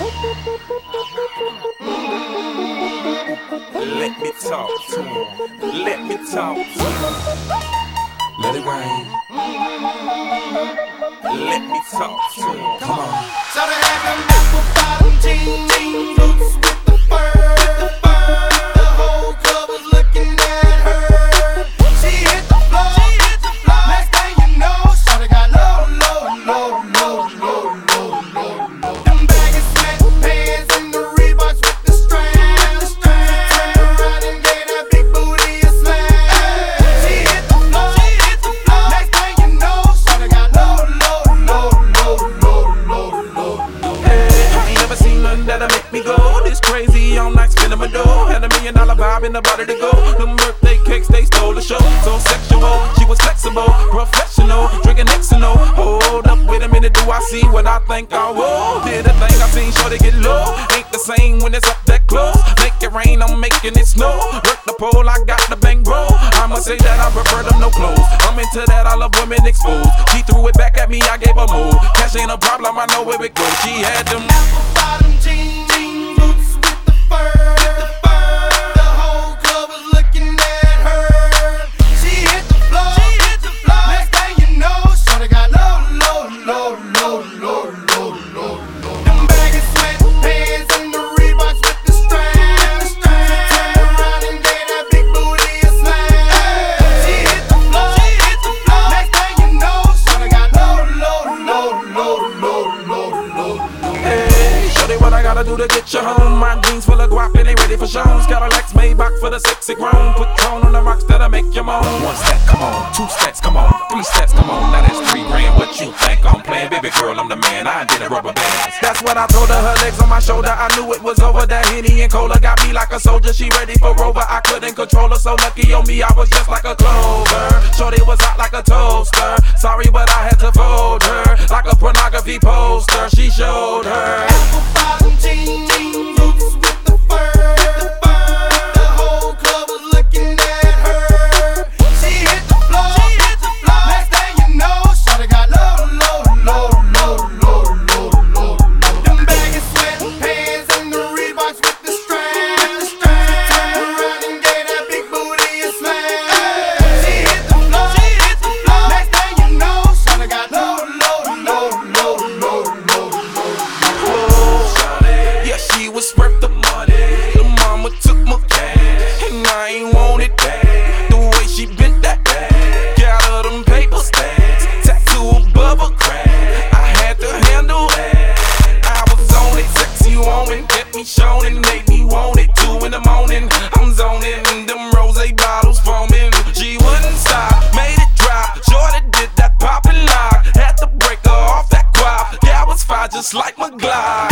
Let me talk to him. Let me talk to him. Let it rain. Let me talk to him. Come on. Vibe in the body to go. Them birthday cakes, they stole the show. So sexual, she was flexible, professional, drinking Xano. Hold up, wait a minute, do I see what I think I will? Did a thing I seen, sure they get low. Ain't the same when it's up that close. Make it rain, I'm making it snow. Work the pole, I got the bang bro. I'ma say that I prefer them no clothes. I'm into that, I love women exposed. She threw it back at me, I gave her more. Cash ain't a problem, I know where it goes. She had them. bottom jeans, gotta do to get you home? My jeans full of guap and they ready for shows. Lex Maybach for the sexy grown. Put tone on the rocks that'll make you moan. One step, come on. Two steps, come on. Three steps, come on. Now that's three grand. What you think I'm playing? Baby girl, I'm the man. I did a rubber band. That's what I told her. Her legs on my shoulder. I knew it was over. That Henny and Cola got me like a soldier. She ready for Rover. I couldn't control her. So lucky on me, I was just like a clover. Shorty was hot like a toaster. Sorry, but I had just like my glide.